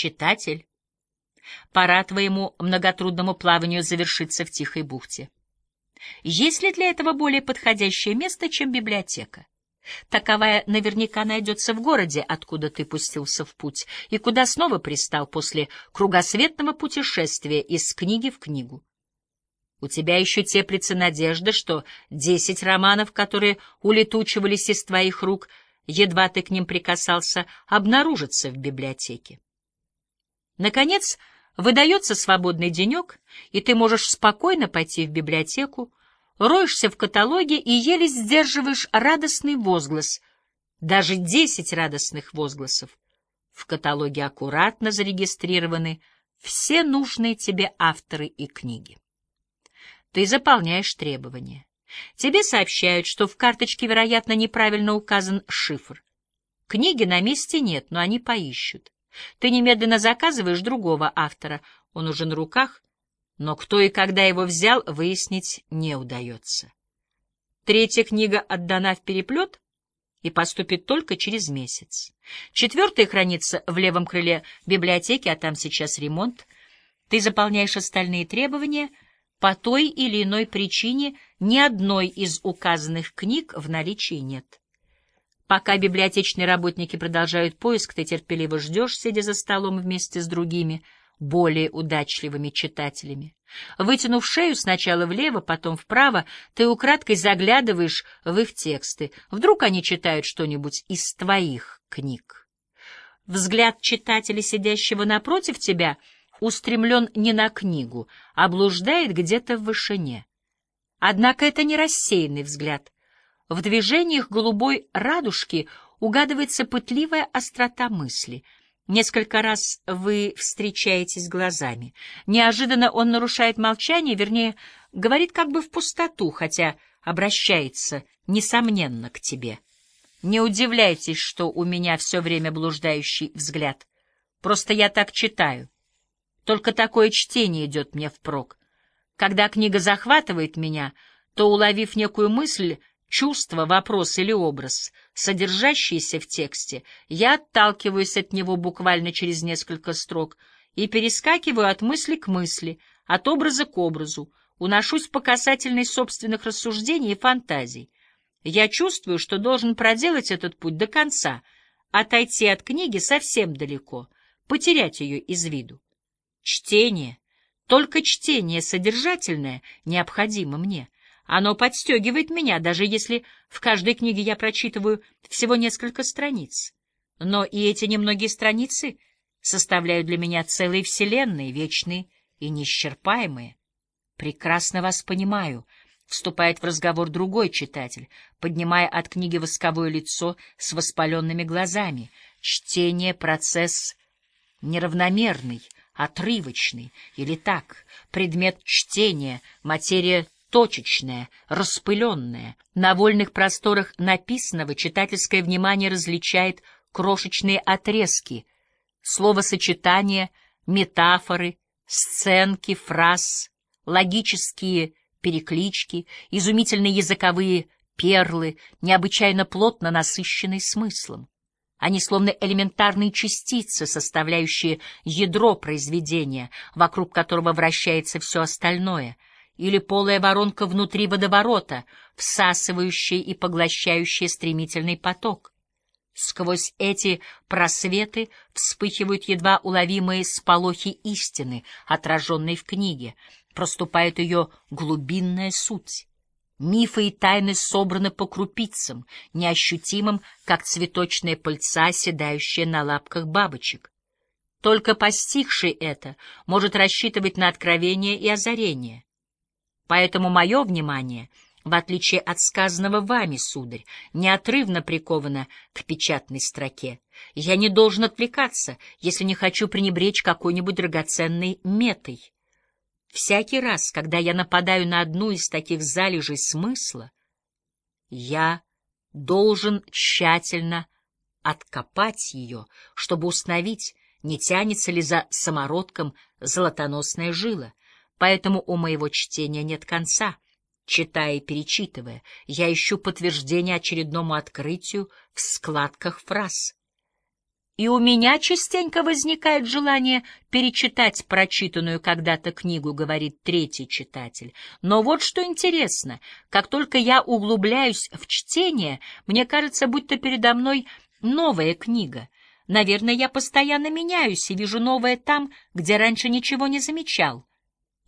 Читатель, пора твоему многотрудному плаванию завершиться в тихой бухте. Есть ли для этого более подходящее место, чем библиотека? Таковая наверняка найдется в городе, откуда ты пустился в путь, и куда снова пристал после кругосветного путешествия из книги в книгу. У тебя еще теплится надежда, что десять романов, которые улетучивались из твоих рук, едва ты к ним прикасался, обнаружатся в библиотеке. Наконец, выдается свободный денек, и ты можешь спокойно пойти в библиотеку, роешься в каталоге и еле сдерживаешь радостный возглас, даже десять радостных возгласов. В каталоге аккуратно зарегистрированы все нужные тебе авторы и книги. Ты заполняешь требования. Тебе сообщают, что в карточке, вероятно, неправильно указан шифр. Книги на месте нет, но они поищут. Ты немедленно заказываешь другого автора, он уже на руках, но кто и когда его взял, выяснить не удается. Третья книга отдана в переплет и поступит только через месяц. Четвертая хранится в левом крыле библиотеки, а там сейчас ремонт. Ты заполняешь остальные требования. По той или иной причине ни одной из указанных книг в наличии нет. Пока библиотечные работники продолжают поиск, ты терпеливо ждешь, сидя за столом вместе с другими — более удачливыми читателями. Вытянув шею сначала влево, потом вправо, ты украдкой заглядываешь в их тексты. Вдруг они читают что-нибудь из твоих книг. Взгляд читателя, сидящего напротив тебя, устремлен не на книгу, а блуждает где-то в вышине. Однако это не рассеянный взгляд. В движениях голубой радужки угадывается пытливая острота мысли — Несколько раз вы встречаетесь глазами. Неожиданно он нарушает молчание, вернее, говорит как бы в пустоту, хотя обращается, несомненно, к тебе. Не удивляйтесь, что у меня все время блуждающий взгляд. Просто я так читаю. Только такое чтение идет мне впрок. Когда книга захватывает меня, то, уловив некую мысль, чувство, вопрос или образ, содержащийся в тексте, я отталкиваюсь от него буквально через несколько строк и перескакиваю от мысли к мысли, от образа к образу, уношусь по касательной собственных рассуждений и фантазий. Я чувствую, что должен проделать этот путь до конца, отойти от книги совсем далеко, потерять ее из виду. Чтение, только чтение содержательное необходимо мне — оно подстегивает меня, даже если в каждой книге я прочитываю всего несколько страниц. Но и эти немногие страницы составляют для меня целые вселенные, вечные и неисчерпаемые. Прекрасно вас понимаю, — вступает в разговор другой читатель, поднимая от книги восковое лицо с воспаленными глазами. Чтение — процесс неравномерный, отрывочный, или так, предмет чтения, материя точечное, распыленное. На вольных просторах написанного читательское внимание различает крошечные отрезки, словосочетания, метафоры, сценки, фраз, логические переклички, изумительные языковые перлы, необычайно плотно насыщенные смыслом. Они словно элементарные частицы, составляющие ядро произведения, вокруг которого вращается все остальное — или полая воронка внутри водоворота, всасывающая и поглощающая стремительный поток. Сквозь эти просветы вспыхивают едва уловимые сполохи истины, отраженной в книге, проступает ее глубинная суть. Мифы и тайны собраны по крупицам, неощутимым, как цветочная пыльца, оседающая на лапках бабочек. Только постигший это может рассчитывать на откровение и озарение. Поэтому мое внимание, в отличие от сказанного вами, сударь, неотрывно приковано к печатной строке. Я не должен отвлекаться, если не хочу пренебречь какой-нибудь драгоценной метой. Всякий раз, когда я нападаю на одну из таких залежей смысла, я должен тщательно откопать ее, чтобы установить, не тянется ли за самородком золотоносная жила. Поэтому у моего чтения нет конца. Читая и перечитывая, я ищу подтверждение очередному открытию в складках фраз. и у меня частенько возникает желание перечитать прочитанную когда-то книгу, говорит третий читатель. Но вот что интересно, как только я углубляюсь в чтение, мне кажется, будто передо мной новая книга. Наверное, я постоянно меняюсь и вижу новое там, где раньше ничего не замечал.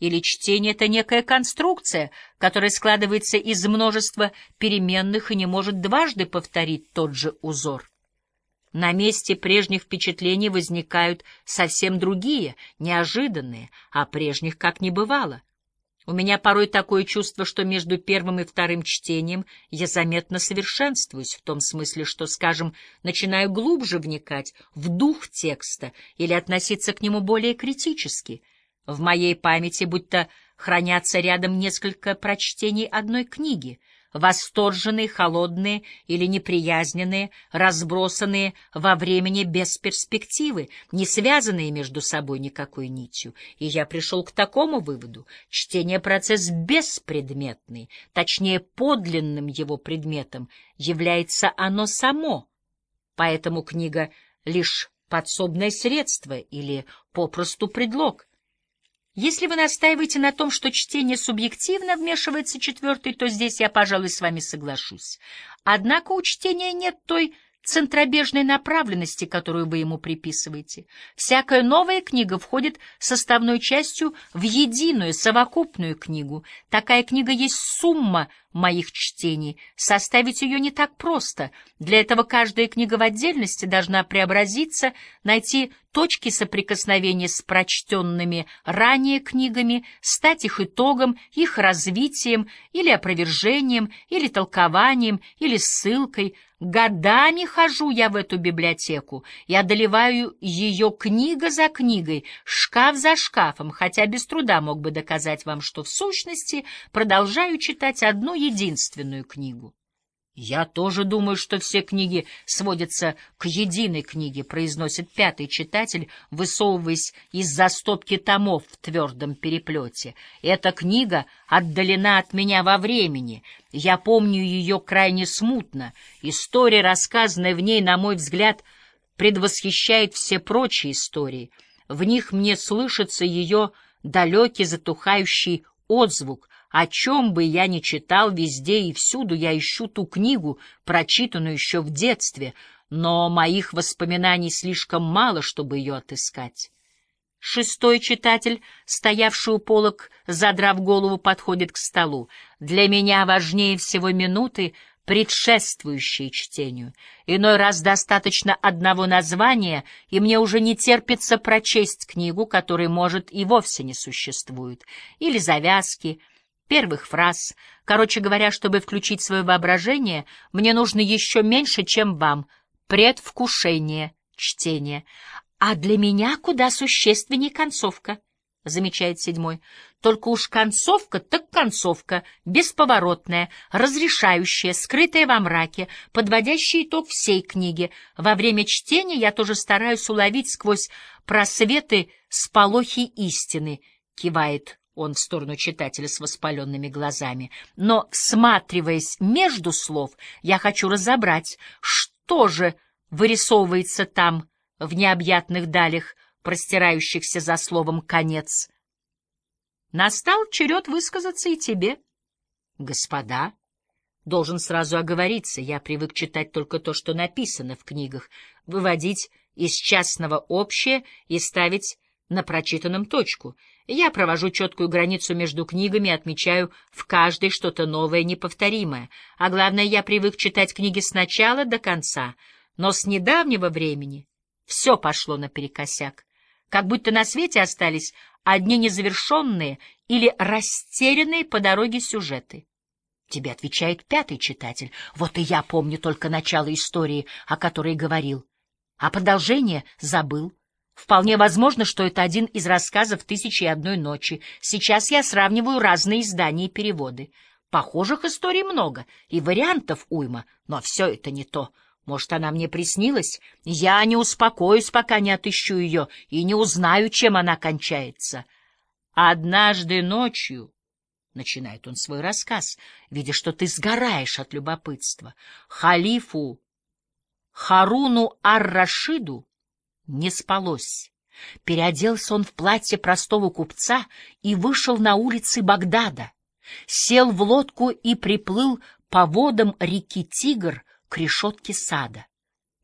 Или чтение — это некая конструкция, которая складывается из множества переменных и не может дважды повторить тот же узор. На месте прежних впечатлений возникают совсем другие, неожиданные, а прежних как не бывало. У меня порой такое чувство, что между первым и вторым чтением я заметно совершенствуюсь, в том смысле, что, скажем, начинаю глубже вникать в дух текста или относиться к нему более критически. В моей памяти будто хранятся рядом несколько прочтений одной книги — восторженные, холодные или неприязненные, разбросанные во времени без перспективы, не связанные между собой никакой нитью. И я пришел к такому выводу. Чтение — процесс беспредметный, точнее, подлинным его предметом является оно само. Поэтому книга — лишь подсобное средство или попросту предлог. Если вы настаиваете на том, что чтение субъективно вмешивается четвертый, то здесь я, пожалуй, с вами соглашусь. Однако у чтения нет той центробежной направленности, которую вы ему приписываете. Всякая новая книга входит составной частью в единую, совокупную книгу. Такая книга есть сумма моих чтений. Составить ее не так просто. Для этого каждая книга в отдельности должна преобразиться, найти точки соприкосновения с прочтенными ранее книгами, стать их итогом, их развитием или опровержением, или толкованием, или ссылкой — Годами хожу я в эту библиотеку и одолеваю ее книга за книгой, шкаф за шкафом, хотя без труда мог бы доказать вам, что в сущности продолжаю читать одну единственную книгу. «Я тоже думаю, что все книги сводятся к единой книге», — произносит пятый читатель, высовываясь из-за стопки томов в твердом переплете. «Эта книга отдалена от меня во времени. Я помню ее крайне смутно. История, рассказанная в ней, на мой взгляд, предвосхищает все прочие истории. В них мне слышится ее далекий затухающий отзвук, о чем бы я ни читал, везде и всюду я ищу ту книгу, прочитанную еще в детстве, но моих воспоминаний слишком мало, чтобы ее отыскать. Шестой читатель, стоявший у полок, задрав голову, подходит к столу. Для меня важнее всего минуты, предшествующие чтению. Иной раз достаточно одного названия, и мне уже не терпится прочесть книгу, которой, может, и вовсе не существует, или завязки, первых фраз. Короче говоря, чтобы включить свое воображение, мне нужно еще меньше, чем вам. Предвкушение чтения. А для меня куда существеннее концовка, замечает седьмой. Только уж концовка так концовка, бесповоротная, разрешающая, скрытая во мраке, подводящая итог всей книги. Во время чтения я тоже стараюсь уловить сквозь просветы сполохи истины, кивает он в сторону читателя с воспаленными глазами. Но, всматриваясь между слов, я хочу разобрать, что же вырисовывается там, в необъятных далях, простирающихся за словом «конец». Настал черед высказаться и тебе. Господа, должен сразу оговориться, я привык читать только то, что написано в книгах, выводить из частного общее и ставить на прочитанном точку. Я провожу четкую границу между книгами и отмечаю в каждой что-то новое, неповторимое. А главное, я привык читать книги сначала до конца, но с недавнего времени все пошло наперекосяк. Как будто на свете остались одни незавершенные или растерянные по дороге сюжеты. Тебе отвечает пятый читатель. Вот и я помню только начало истории, о которой говорил. А продолжение забыл. Вполне возможно, что это один из рассказов «Тысячи и одной ночи». Сейчас я сравниваю разные издания и переводы. Похожих историй много, и вариантов уйма, но все это не то. Может, она мне приснилась? Я не успокоюсь, пока не отыщу ее, и не узнаю, чем она кончается. Однажды ночью... — начинает он свой рассказ, видя, что ты сгораешь от любопытства. Халифу Харуну Ар-Рашиду не спалось. Переоделся он в платье простого купца и вышел на улицы Багдада, сел в лодку и приплыл по водам реки Тигр к решетке сада.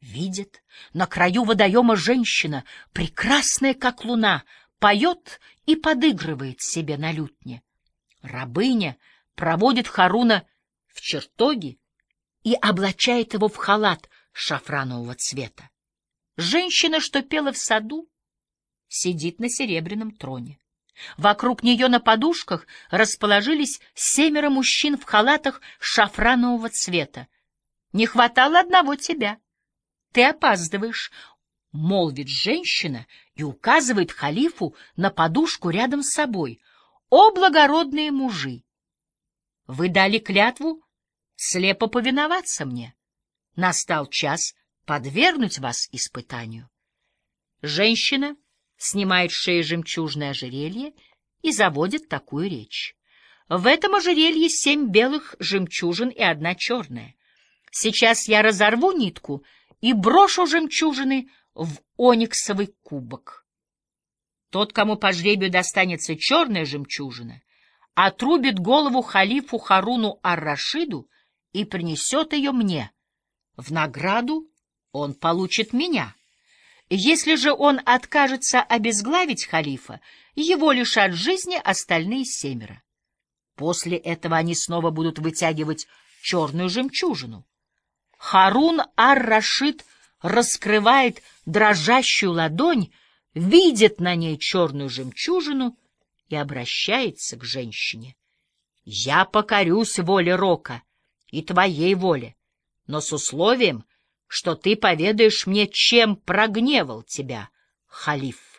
Видит, на краю водоема женщина, прекрасная, как луна, поет и подыгрывает себе на лютне. Рабыня проводит Харуна в чертоги и облачает его в халат шафранового цвета. Женщина, что пела в саду, сидит на серебряном троне. Вокруг нее на подушках расположились семеро мужчин в халатах шафранового цвета. Не хватало одного тебя. Ты опаздываешь, — молвит женщина и указывает халифу на подушку рядом с собой. О, благородные мужи! Вы дали клятву слепо повиноваться мне. Настал час подвергнуть вас испытанию. Женщина снимает с шеи жемчужное ожерелье и заводит такую речь. В этом ожерелье семь белых жемчужин и одна черная. Сейчас я разорву нитку и брошу жемчужины в ониксовый кубок. Тот, кому по жребию достанется черная жемчужина, отрубит голову халифу Харуну Ар-Рашиду и принесет ее мне. В награду он получит меня. Если же он откажется обезглавить халифа, его лишат жизни остальные семеро. После этого они снова будут вытягивать черную жемчужину. Харун ар-Рашид раскрывает дрожащую ладонь, видит на ней черную жемчужину и обращается к женщине. «Я покорюсь воле Рока и твоей воле, но с условием, что ты поведаешь мне, чем прогневал тебя, халиф.